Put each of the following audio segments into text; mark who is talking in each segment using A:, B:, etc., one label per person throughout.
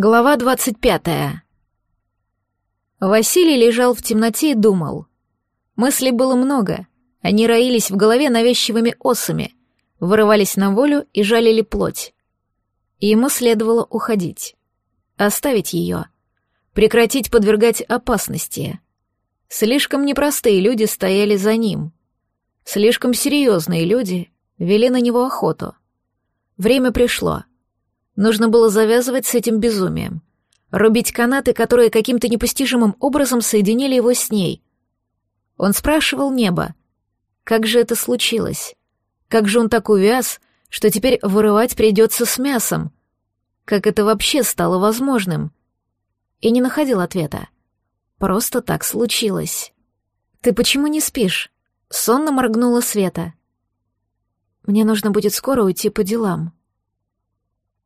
A: Глава двадцать пятая. Василий лежал в темноте и думал. Мыслей было много. Они роились в голове навязчивыми осами, вырывались на волю и жалили плоть. И ему следовало уходить. Оставить ее. Прекратить подвергать опасности. Слишком непростые люди стояли за ним. Слишком серьезные люди вели на него охоту. Время пришло — Нужно было завязывать с этим безумием. Рубить канаты, которые каким-то непостижимым образом соединили его с ней. Он спрашивал небо, как же это случилось? Как же он так увяз, что теперь вырывать придется с мясом? Как это вообще стало возможным? И не находил ответа. Просто так случилось. «Ты почему не спишь?» Сонно моргнула Света. «Мне нужно будет скоро уйти по делам»,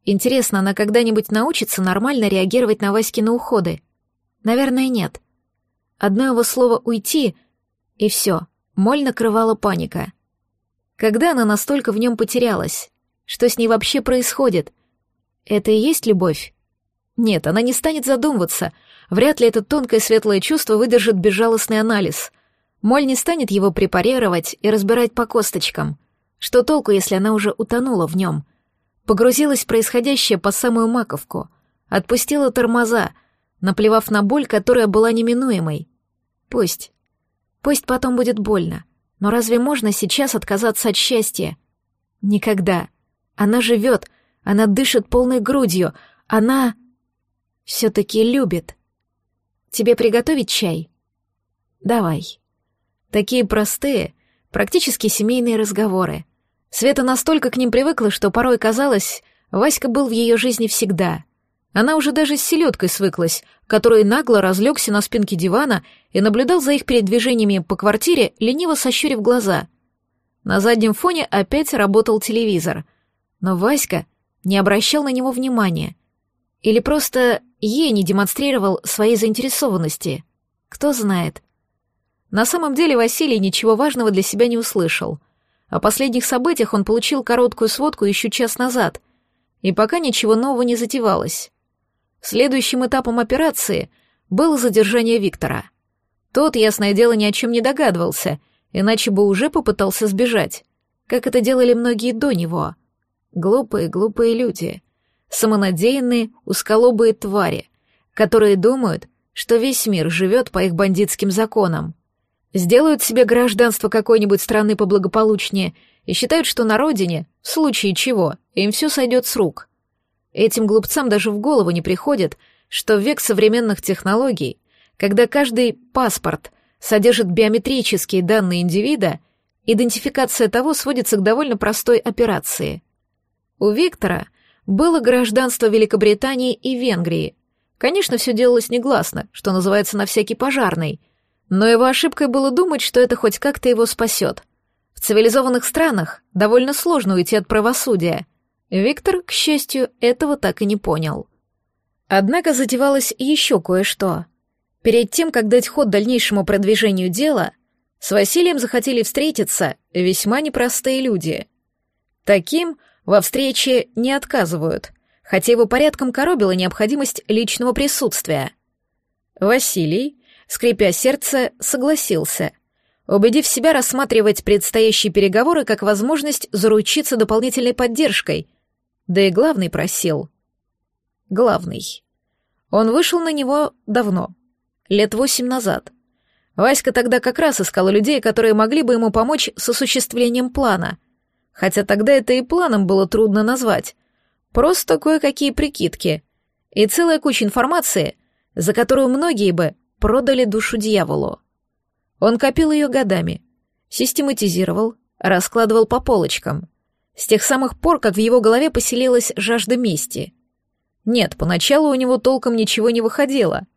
A: Интересно, она когда-нибудь научится нормально реагировать на Васькины уходы? Наверное, нет. Одно его слово «уйти» — и все, моль накрывала паника. Когда она настолько в нем потерялась? Что с ней вообще происходит? Это и есть любовь? Нет, она не станет задумываться. Вряд ли это тонкое светлое чувство выдержит безжалостный анализ. Моль не станет его препарировать и разбирать по косточкам. Что толку, если она уже утонула в нем — Погрузилась в происходящее по самую маковку, отпустила тормоза, наплевав на боль, которая была неминуемой. Пусть. Пусть потом будет больно. Но разве можно сейчас отказаться от счастья? Никогда. Она живет, она дышит полной грудью, она все-таки любит. Тебе приготовить чай? Давай. Такие простые, практически семейные разговоры. Света настолько к ним привыкла, что порой казалось, Васька был в ее жизни всегда. Она уже даже с селедкой свыклась, который нагло разлегся на спинке дивана и наблюдал за их передвижениями по квартире, лениво сощурив глаза. На заднем фоне опять работал телевизор, но Васька не обращал на него внимания. Или просто ей не демонстрировал своей заинтересованности. Кто знает. На самом деле Василий ничего важного для себя не услышал — о последних событиях он получил короткую сводку еще час назад, и пока ничего нового не затевалось. Следующим этапом операции было задержание Виктора. Тот, ясное дело, ни о чем не догадывался, иначе бы уже попытался сбежать, как это делали многие до него. Глупые, глупые люди. Самонадеянные, узколобые твари, которые думают, что весь мир живет по их бандитским законам сделают себе гражданство какой-нибудь страны поблагополучнее и считают, что на родине, в случае чего, им все сойдет с рук. Этим глупцам даже в голову не приходит, что в век современных технологий, когда каждый паспорт содержит биометрические данные индивида, идентификация того сводится к довольно простой операции. У Виктора было гражданство Великобритании и Венгрии. Конечно, все делалось негласно, что называется на всякий пожарный — но его ошибкой было думать, что это хоть как-то его спасет. В цивилизованных странах довольно сложно уйти от правосудия. Виктор, к счастью, этого так и не понял. Однако затевалось еще кое-что. Перед тем, как дать ход дальнейшему продвижению дела, с Василием захотели встретиться весьма непростые люди. Таким во встрече не отказывают, хотя его порядком коробила необходимость личного присутствия. Василий скрипя сердце, согласился, убедив себя рассматривать предстоящие переговоры как возможность заручиться дополнительной поддержкой. Да и главный просил. Главный. Он вышел на него давно, лет восемь назад. Васька тогда как раз искал людей, которые могли бы ему помочь с осуществлением плана. Хотя тогда это и планом было трудно назвать. Просто кое-какие прикидки. И целая куча информации, за которую многие бы продали душу дьяволу. Он копил ее годами, систематизировал, раскладывал по полочкам. С тех самых пор, как в его голове поселилась жажда мести. Нет, поначалу у него толком ничего не выходило.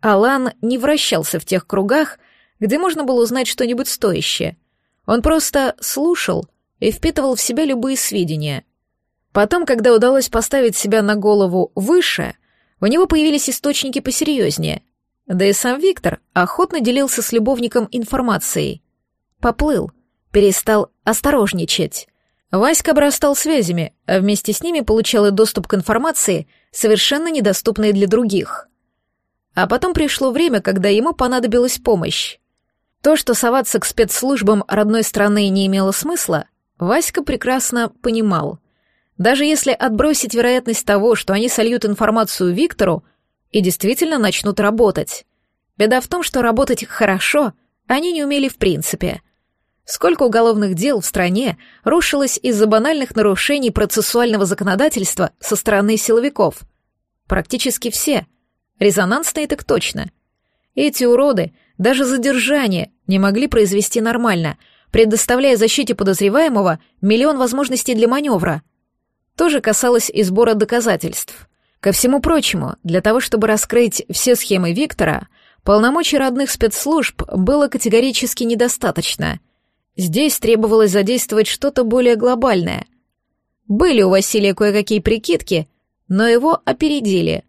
A: Алан не вращался в тех кругах, где можно было узнать что-нибудь стоящее. Он просто слушал и впитывал в себя любые сведения. Потом, когда удалось поставить себя на голову выше, у него появились источники посерьезнее — да и сам Виктор охотно делился с любовником информацией. Поплыл, перестал осторожничать. Васька обрастал связями, а вместе с ними получал и доступ к информации, совершенно недоступной для других. А потом пришло время, когда ему понадобилась помощь. То, что соваться к спецслужбам родной страны не имело смысла, Васька прекрасно понимал. Даже если отбросить вероятность того, что они сольют информацию Виктору и действительно начнут работать. Беда в том, что работать хорошо они не умели в принципе. Сколько уголовных дел в стране рушилось из-за банальных нарушений процессуального законодательства со стороны силовиков? Практически все. Резонансные так точно. Эти уроды даже задержание не могли произвести нормально, предоставляя защите подозреваемого миллион возможностей для маневра. То же касалось и сбора доказательств. Ко всему прочему, для того, чтобы раскрыть все схемы Виктора, полномочий родных спецслужб было категорически недостаточно. Здесь требовалось задействовать что-то более глобальное. Были у Василия кое-какие прикидки, но его опередили.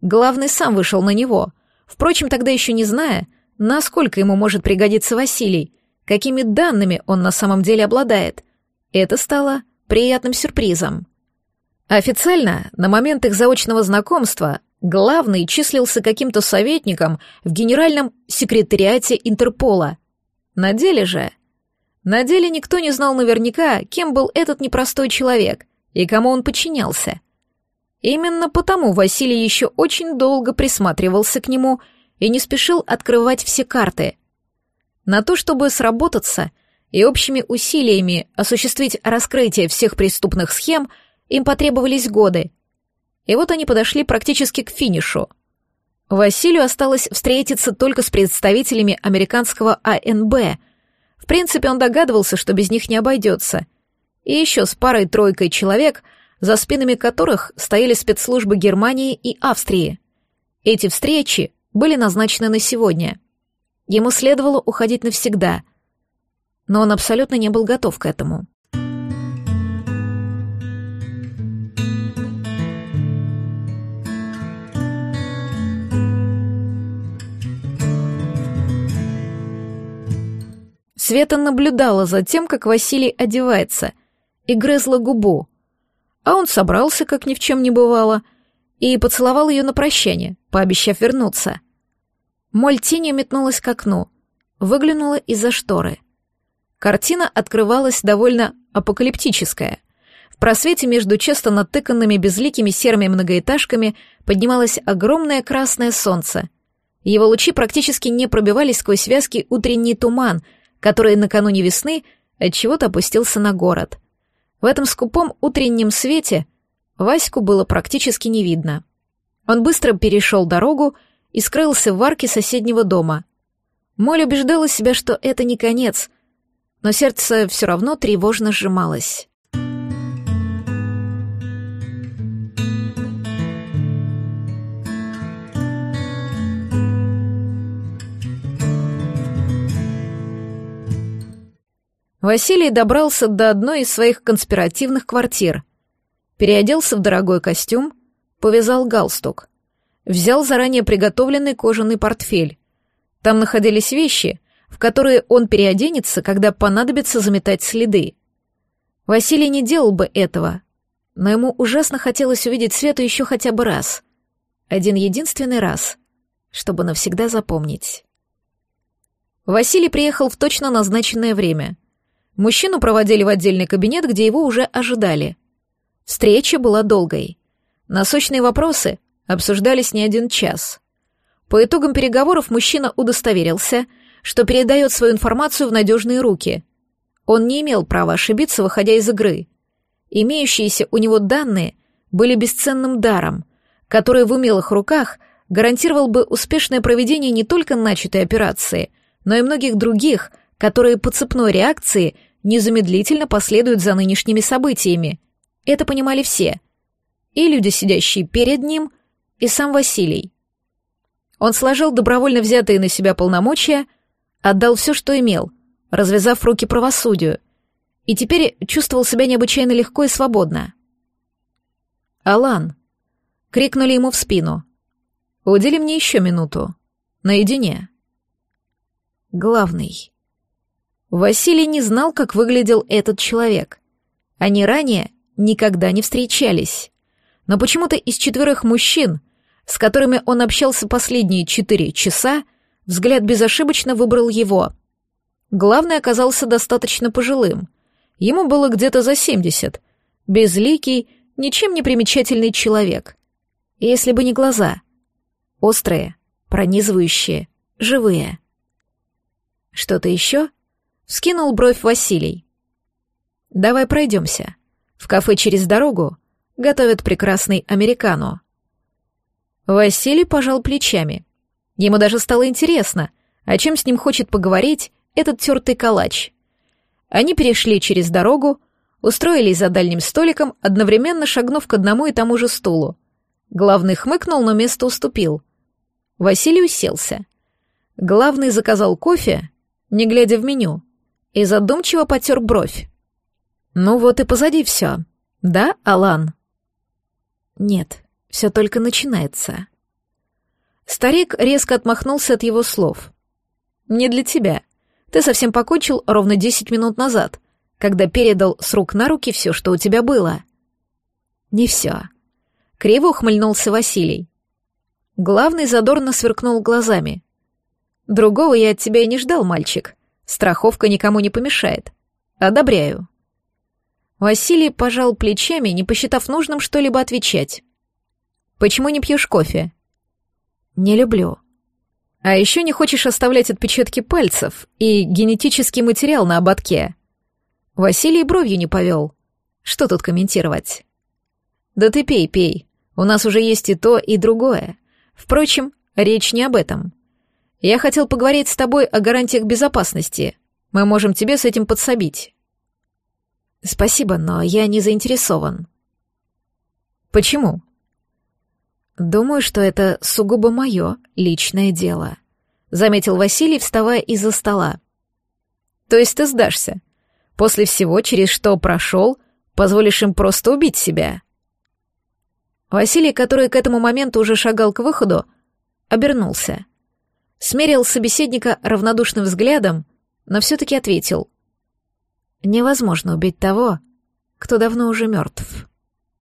A: Главный сам вышел на него, впрочем, тогда еще не зная, насколько ему может пригодиться Василий, какими данными он на самом деле обладает. Это стало приятным сюрпризом. Официально, на момент их заочного знакомства, главный числился каким-то советником в генеральном секретариате Интерпола. На деле же... На деле никто не знал наверняка, кем был этот непростой человек и кому он подчинялся. Именно потому Василий еще очень долго присматривался к нему и не спешил открывать все карты. На то, чтобы сработаться и общими усилиями осуществить раскрытие всех преступных схем, им потребовались годы. И вот они подошли практически к финишу. Василию осталось встретиться только с представителями американского АНБ. В принципе, он догадывался, что без них не обойдется. И еще с парой-тройкой человек, за спинами которых стояли спецслужбы Германии и Австрии. Эти встречи были назначены на сегодня. Ему следовало уходить навсегда, но он абсолютно не был готов к этому. Света наблюдала за тем, как Василий одевается, и грызла губу. А он собрался, как ни в чем не бывало, и поцеловал ее на прощание, пообещав вернуться. Моль тенью метнулась к окну, выглянула из-за шторы. Картина открывалась довольно апокалиптическая. В просвете между часто натыканными безликими серыми многоэтажками поднималось огромное красное солнце. Его лучи практически не пробивались сквозь вязкий утренний туман, который накануне весны отчего-то опустился на город. В этом скупом утреннем свете Ваську было практически не видно. Он быстро перешел дорогу и скрылся в арке соседнего дома. Моль убеждала себя, что это не конец, но сердце все равно тревожно сжималось. Василий добрался до одной из своих конспиративных квартир — переоделся в дорогой костюм, повязал галстук, взял заранее приготовленный кожаный портфель. Там находились вещи, в которые он переоденется, когда понадобится заметать следы. Василий не делал бы этого, но ему ужасно хотелось увидеть Свету еще хотя бы раз. Один единственный раз, чтобы навсегда запомнить. Василий приехал в точно назначенное время. Мужчину проводили в отдельный кабинет, где его уже ожидали. Встреча была долгой. Насущные вопросы обсуждались не один час. По итогам переговоров мужчина удостоверился, что передает свою информацию в надежные руки. Он не имел права ошибиться, выходя из игры. Имеющиеся у него данные были бесценным даром, который в умелых руках гарантировал бы успешное проведение не только начатой операции, но и многих других, которые по цепной реакции незамедлительно последуют за нынешними событиями — это понимали все. И люди, сидящие перед ним, и сам Василий. Он сложил добровольно взятые на себя полномочия, отдал все, что имел, развязав руки правосудию, и теперь чувствовал себя необычайно легко и свободно. «Алан!» — крикнули ему в спину. «Удели мне еще минуту. Наедине». Главный. Василий не знал, как выглядел этот человек. Они ранее никогда не встречались. Но почему-то из четверых мужчин, с которыми он общался последние четыре часа, взгляд безошибочно выбрал его. Главный оказался достаточно пожилым. Ему было где-то за семьдесят. Безликий, ничем не примечательный человек. Если бы не глаза. Острые, пронизывающие, живые. Что-то еще? Вскинул бровь Василий. Давай пройдемся. В кафе через дорогу готовят прекрасный американо. Василий пожал плечами. Ему даже стало интересно, о чем с ним хочет поговорить этот тертый калач. Они перешли через дорогу, устроились за дальним столиком, одновременно шагнув к одному и тому же стулу. Главный хмыкнул, но место уступил. Василий уселся. Главный заказал кофе, не глядя в меню, и задумчиво потер бровь. «Ну вот и позади все. Да, Алан?» «Нет, все только начинается». Старик резко отмахнулся от его слов. «Не для тебя. Ты совсем покончил ровно десять минут назад, когда передал с рук на руки все, что у тебя было». «Не все». Криво ухмыльнулся Василий. Главный задорно сверкнул глазами. «Другого я от тебя и не ждал, мальчик. Страховка никому не помешает. Одобряю». Василий пожал плечами, не посчитав нужным что-либо отвечать. «Почему не пьешь кофе?» «Не люблю», а еще не хочешь оставлять отпечатки пальцев и генетический материал на ободке. Василий бровью не повел. Что тут комментировать? Да ты пей, пей. У нас уже есть и то, и другое. Впрочем, речь не об этом. Я хотел поговорить с тобой о гарантиях безопасности. Мы можем тебе с этим подсобить. Спасибо, но я не заинтересован. Почему? «Думаю, что это сугубо мое личное дело», — заметил Василий, вставая из-за стола. «То есть ты сдашься? После всего, через что прошел, позволишь им просто убить себя?» Василий, который к этому моменту уже шагал к выходу, обернулся. Смерил собеседника равнодушным взглядом, но все-таки ответил. «Невозможно убить того, кто давно уже мертв».